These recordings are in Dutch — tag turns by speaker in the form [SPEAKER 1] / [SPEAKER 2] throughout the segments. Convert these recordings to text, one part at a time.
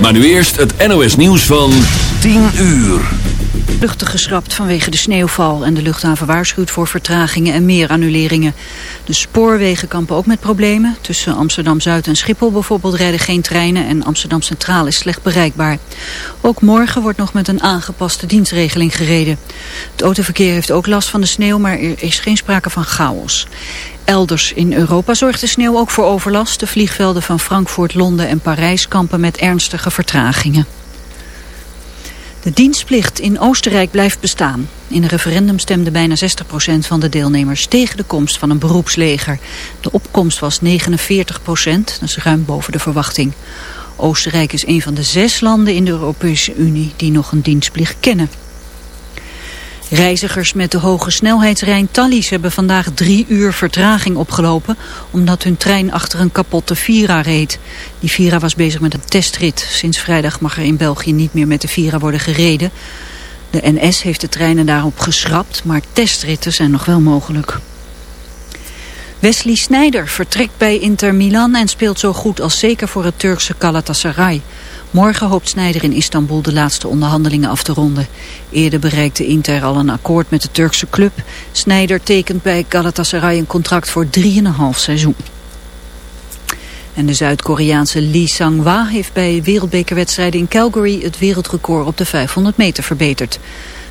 [SPEAKER 1] Maar nu eerst het NOS nieuws van 10 uur.
[SPEAKER 2] Luchten geschrapt vanwege de sneeuwval en de luchthaven waarschuwt voor vertragingen en meer annuleringen. De spoorwegen kampen ook met problemen. Tussen Amsterdam-Zuid en Schiphol bijvoorbeeld rijden geen treinen en Amsterdam Centraal is slecht bereikbaar. Ook morgen wordt nog met een aangepaste dienstregeling gereden. Het autoverkeer heeft ook last van de sneeuw, maar er is geen sprake van chaos. Elders in Europa zorgt de sneeuw ook voor overlast. De vliegvelden van Frankfurt, Londen en Parijs kampen met ernstige vertragingen. De dienstplicht in Oostenrijk blijft bestaan. In een referendum stemde bijna 60% van de deelnemers tegen de komst van een beroepsleger. De opkomst was 49%, dat is ruim boven de verwachting. Oostenrijk is een van de zes landen in de Europese Unie die nog een dienstplicht kennen. Reizigers met de hoge snelheidsrein Thalys hebben vandaag drie uur vertraging opgelopen... omdat hun trein achter een kapotte Vira reed. Die Vira was bezig met een testrit. Sinds vrijdag mag er in België niet meer met de Vira worden gereden. De NS heeft de treinen daarop geschrapt, maar testritten zijn nog wel mogelijk. Wesley Sneijder vertrekt bij Inter Milan en speelt zo goed als zeker voor het Turkse Galatasaray. Morgen hoopt Snijder in Istanbul de laatste onderhandelingen af te ronden. Eerder bereikte Inter al een akkoord met de Turkse club. Snijder tekent bij Galatasaray een contract voor 3,5 seizoen. En de Zuid-Koreaanse Lee Sang-wa heeft bij wereldbekerwedstrijden in Calgary het wereldrecord op de 500 meter verbeterd.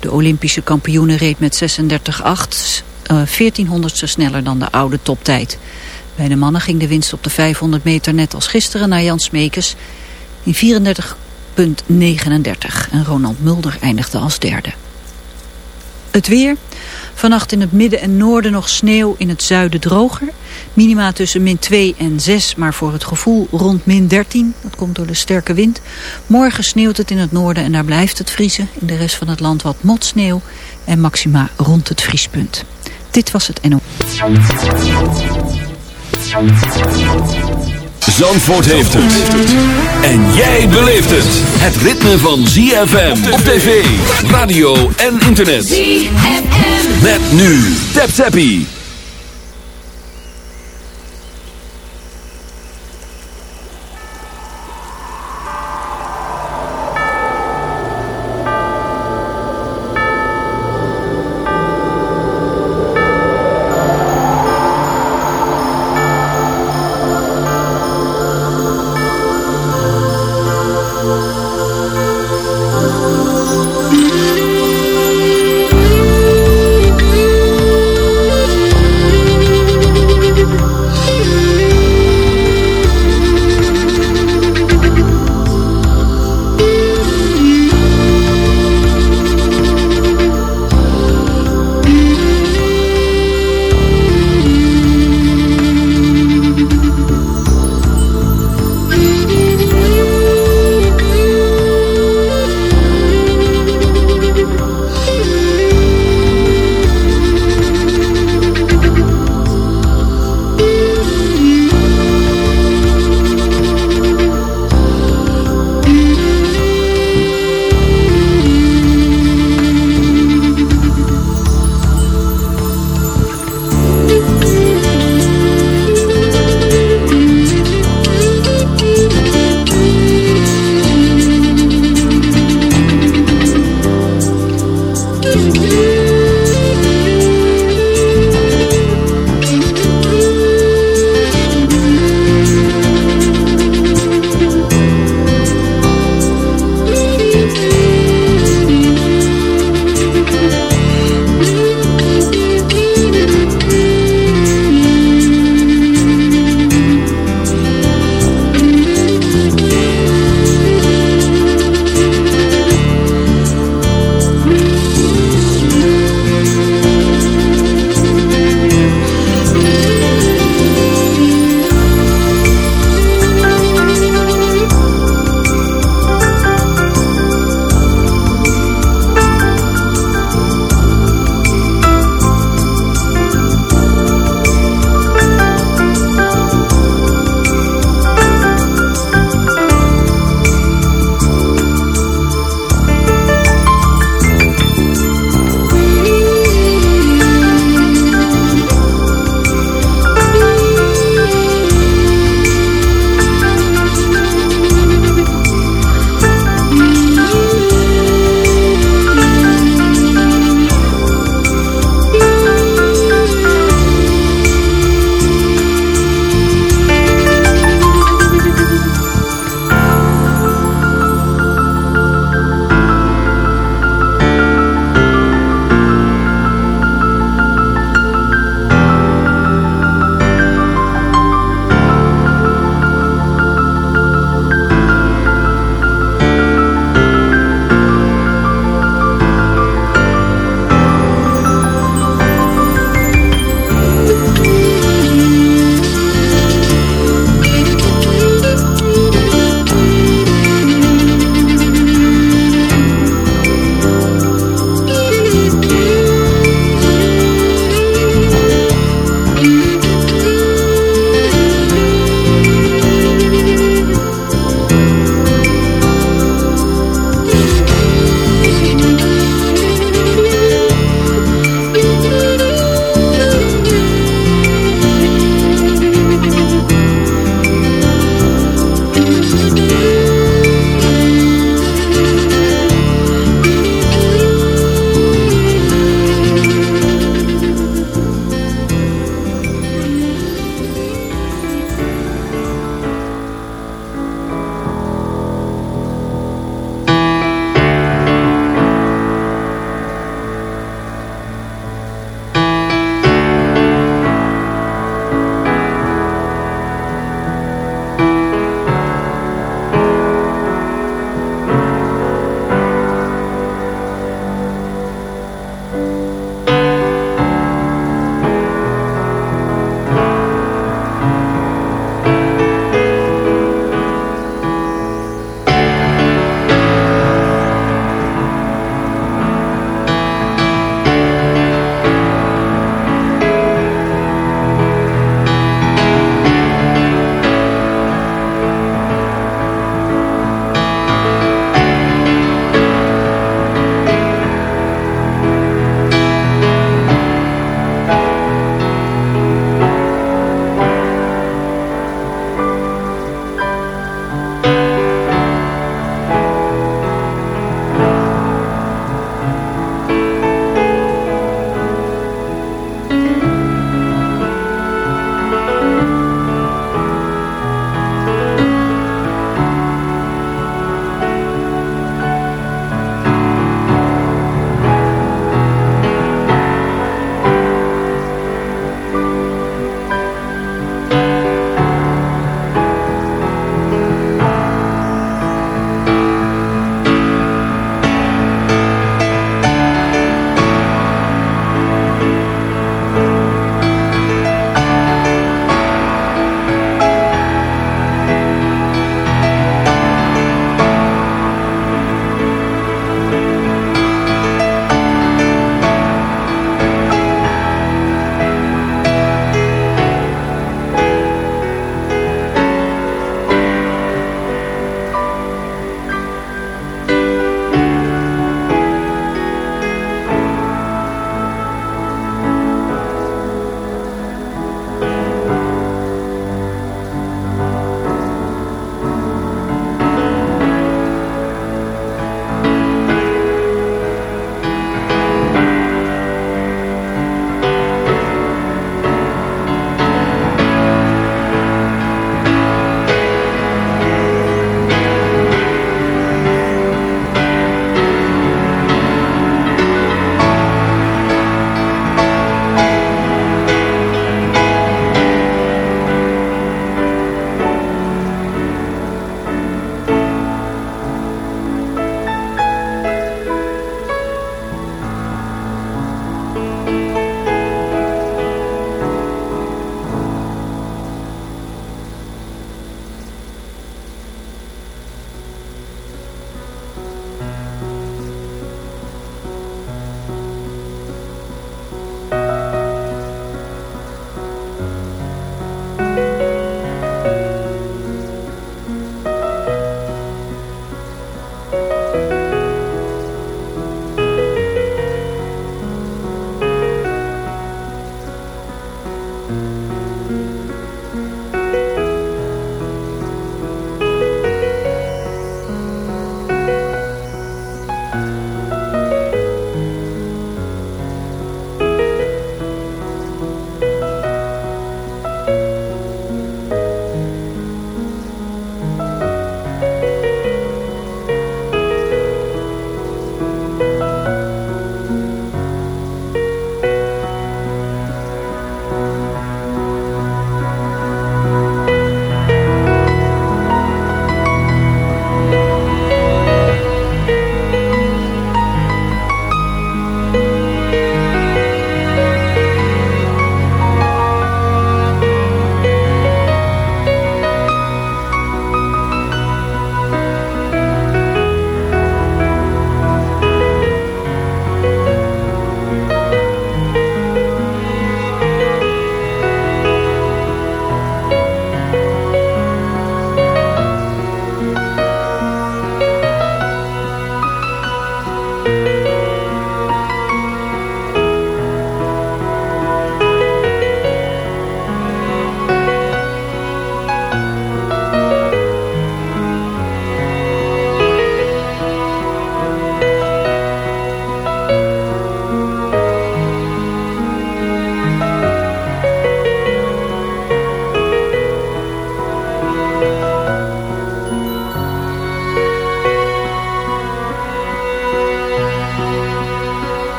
[SPEAKER 2] De Olympische kampioene reed met 36,8, uh, 1400ste sneller dan de oude toptijd. Bij de mannen ging de winst op de 500 meter net als gisteren naar Jan Smekes in 34,39 en Ronald Mulder eindigde als derde. Het weer. Vannacht in het midden en noorden nog sneeuw, in het zuiden droger. Minima tussen min 2 en 6, maar voor het gevoel rond min 13. Dat komt door de sterke wind. Morgen sneeuwt het in het noorden en daar blijft het vriezen. In de rest van het land wat motsneeuw en maxima rond het vriespunt. Dit was het NO.
[SPEAKER 1] Zandvoort heeft het. En jij beleeft het. Het ritme van ZFM op tv, radio en internet. ZFM. Met nu. Tap Tappie.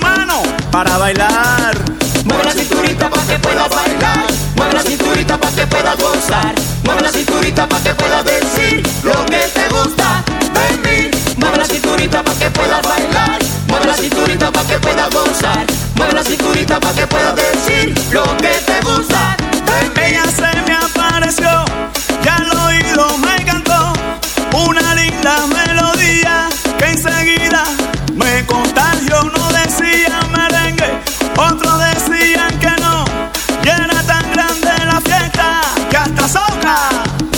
[SPEAKER 3] Mano para bailar.
[SPEAKER 4] Mueve la cinturita para que puedas bailar. Mueve la cinturita para que puedas gozar. Mueve la cinturita para que puedas decir lo que te gusta de mí. Mueve la cinturita para que puedas bailar. Mueve la cinturita para que puedas gozar. Mueve la cinturita para que puedas decir lo que te gusta de mí.
[SPEAKER 3] Ella se me apareció, ya al oído me cantó una linda melodía que enseguida me contagió. Otros decían que no. Y era tan grande la fiesta que hasta soca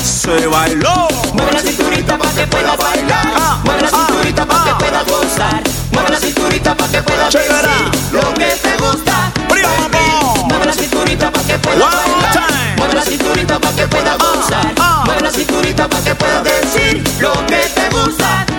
[SPEAKER 3] se bailó.
[SPEAKER 4] Mueve la cinturita para que puedas bailar.
[SPEAKER 3] Ah,
[SPEAKER 4] Mueve la
[SPEAKER 3] ah,
[SPEAKER 4] cinturita para
[SPEAKER 3] ah.
[SPEAKER 4] que puedas gozar. Mueve la cinturita para que decir
[SPEAKER 3] out.
[SPEAKER 4] lo que te gusta.
[SPEAKER 3] Vamos.
[SPEAKER 4] Mueve la cinturita para que puedas
[SPEAKER 3] One
[SPEAKER 4] bailar. Mueve la cinturita para que puedas gozar.
[SPEAKER 3] ah.
[SPEAKER 4] Mueve la cinturita para que puedas decir lo que te gusta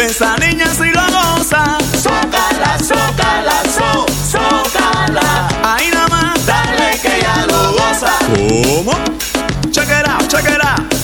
[SPEAKER 4] que
[SPEAKER 3] esa niña sí lo goza.
[SPEAKER 4] Zócala, zócala, zó, zócala.
[SPEAKER 3] Ahí nada más.
[SPEAKER 4] Dale que ya lo goza.
[SPEAKER 3] ¿Cómo? Check it out, check it out.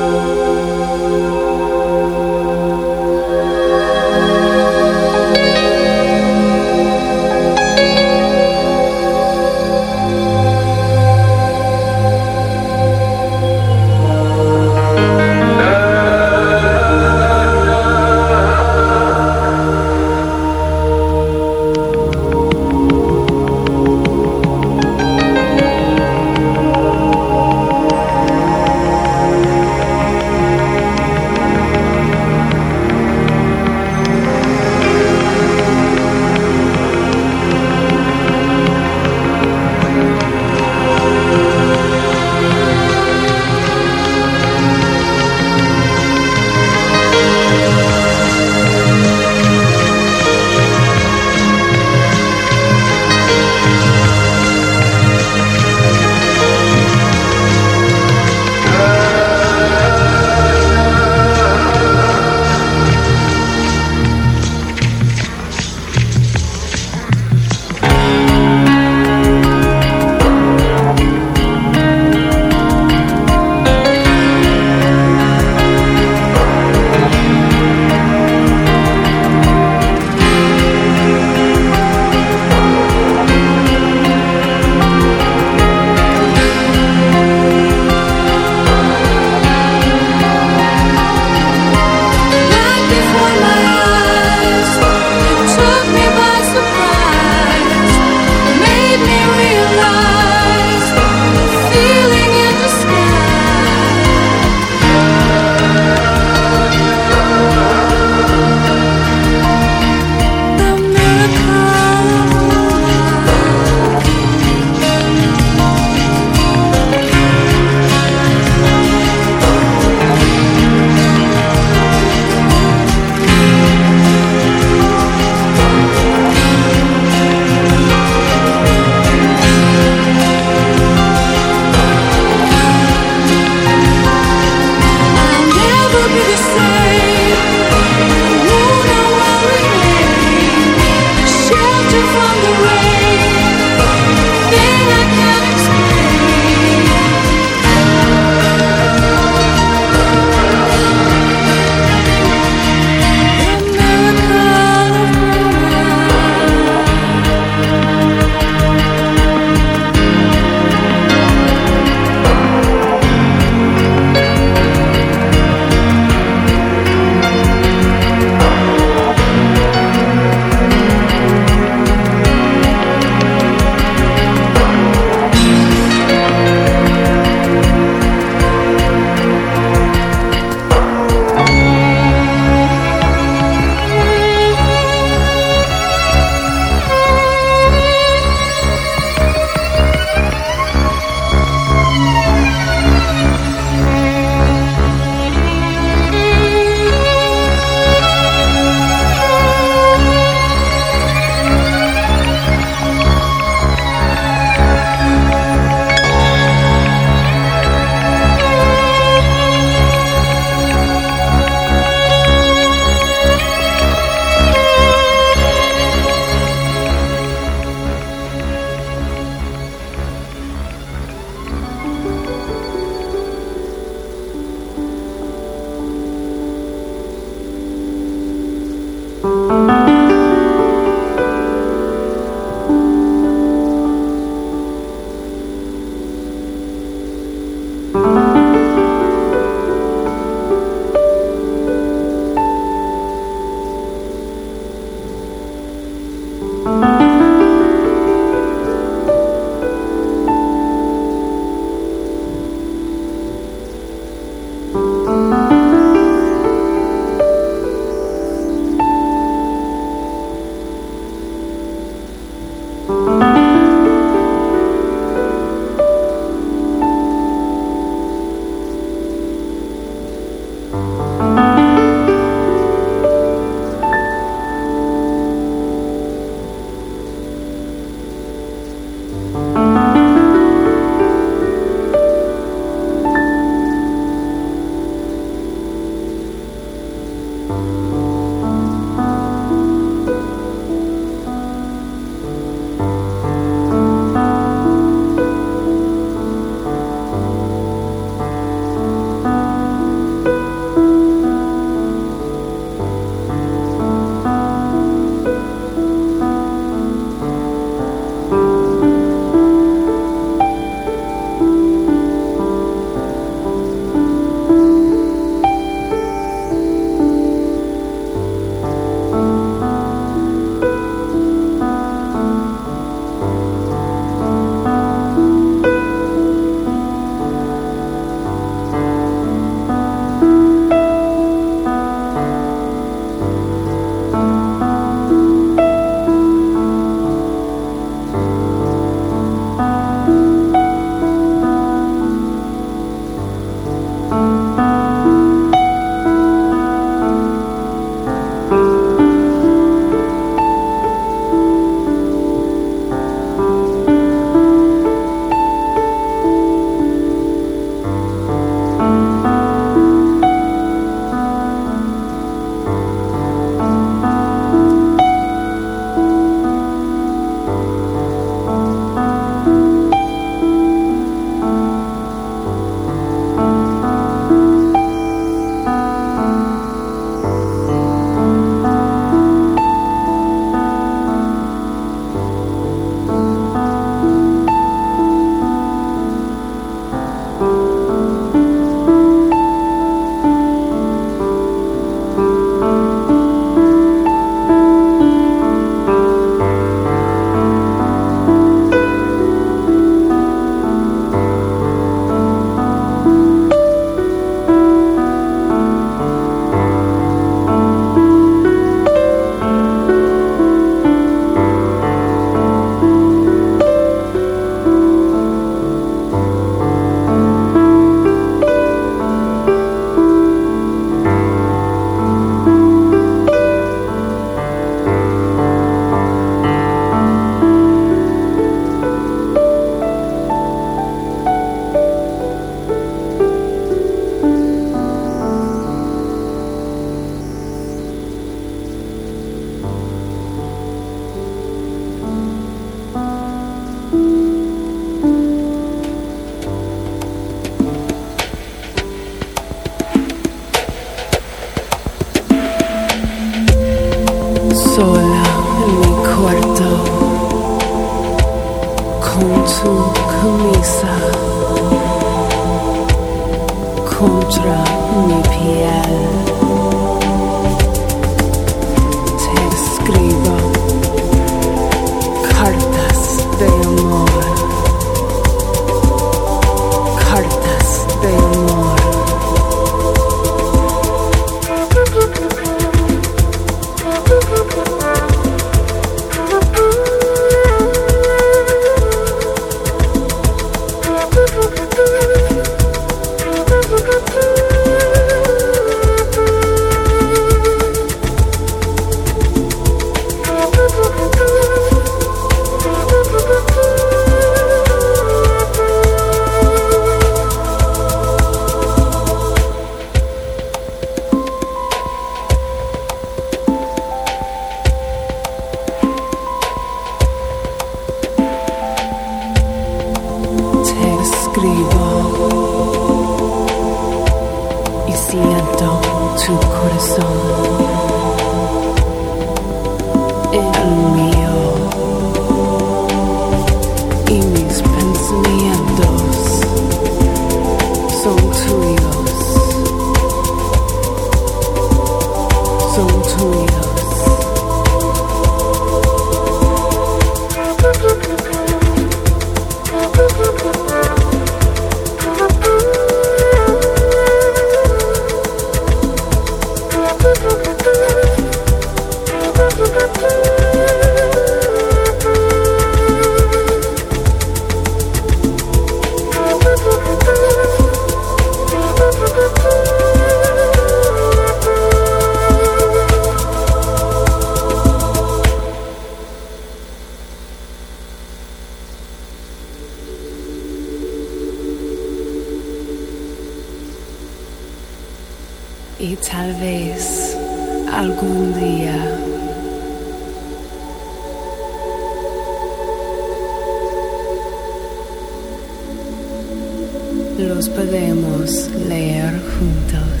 [SPEAKER 5] Los podemos leer juntos.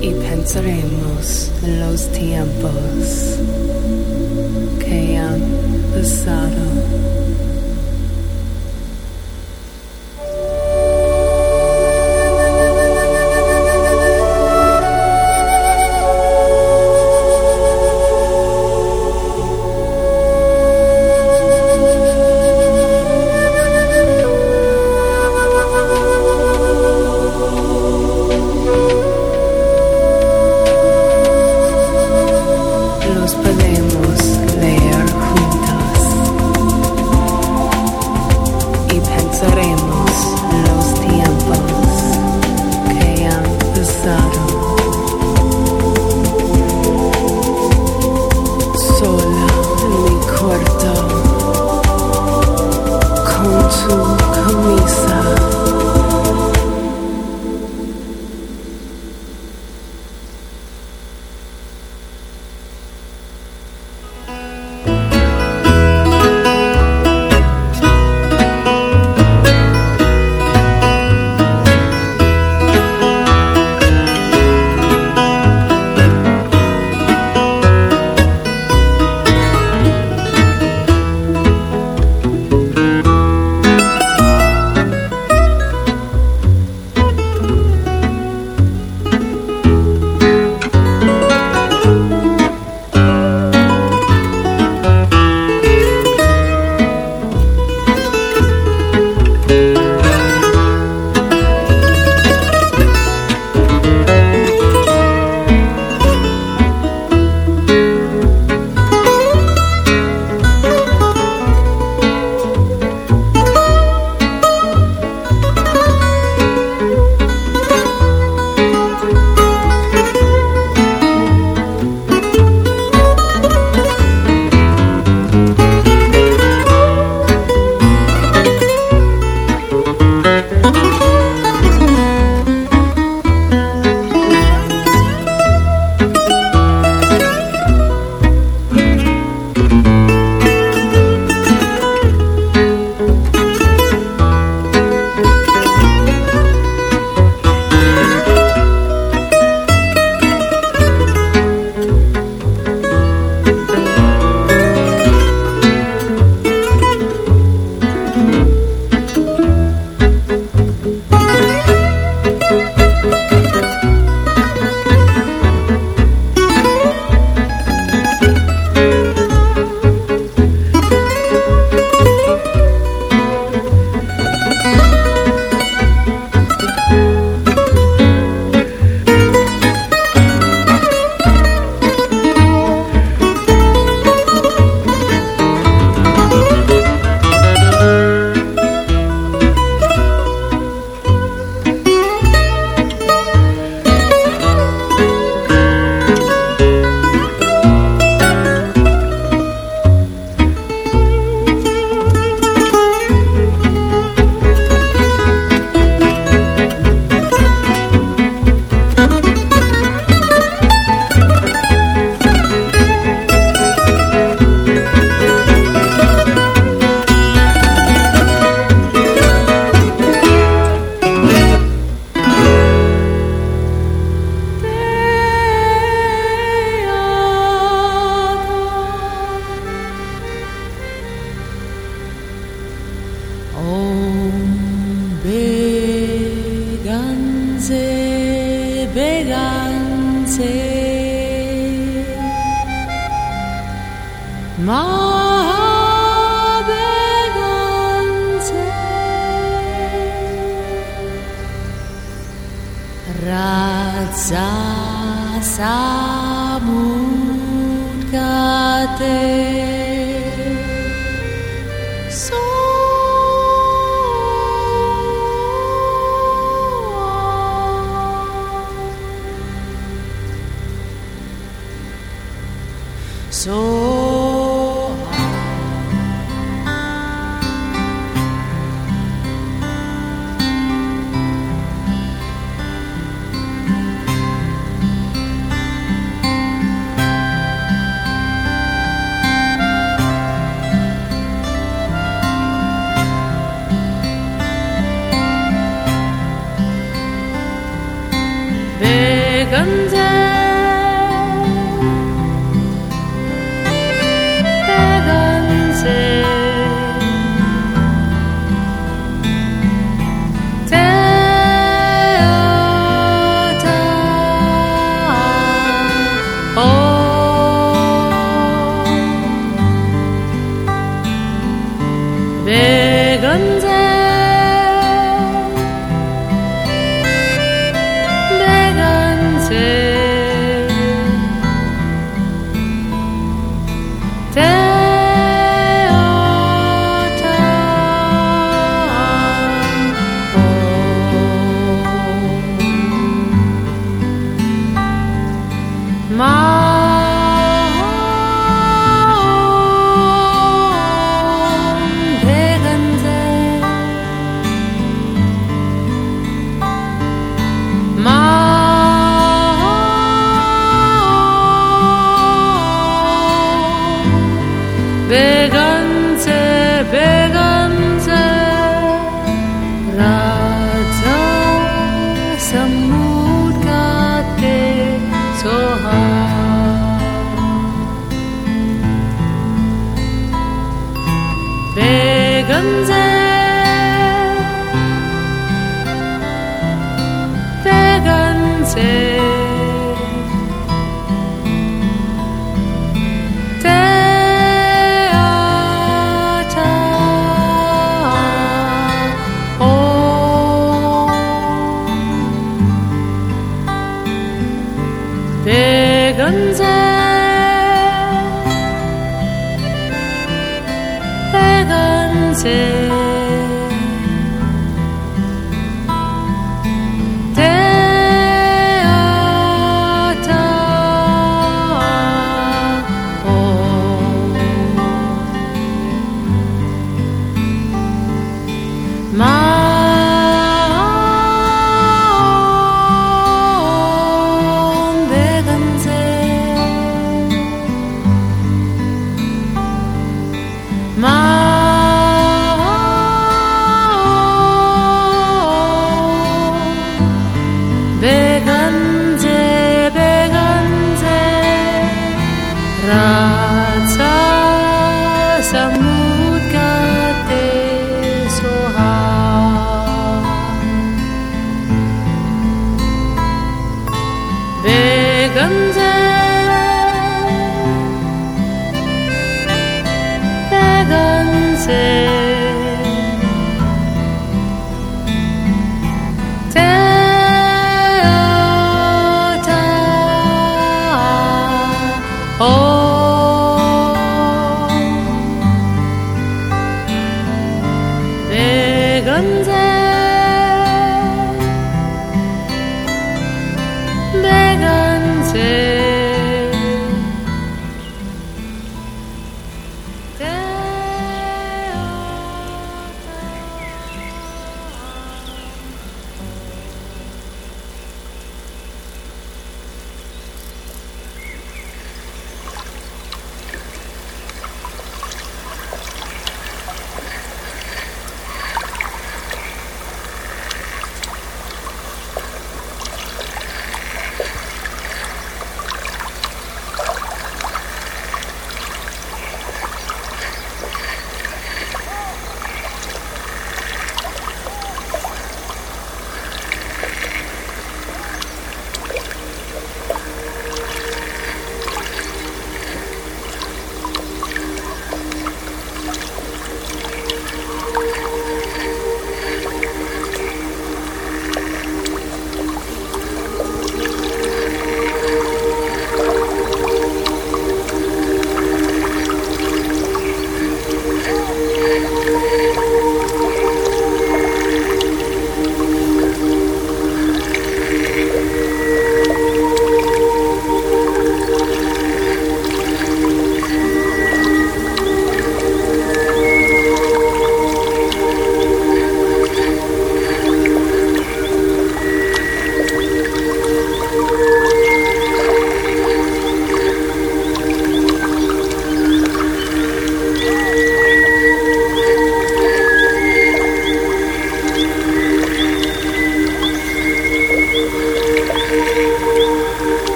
[SPEAKER 5] Y pensaremos en los tiempos que han pasado.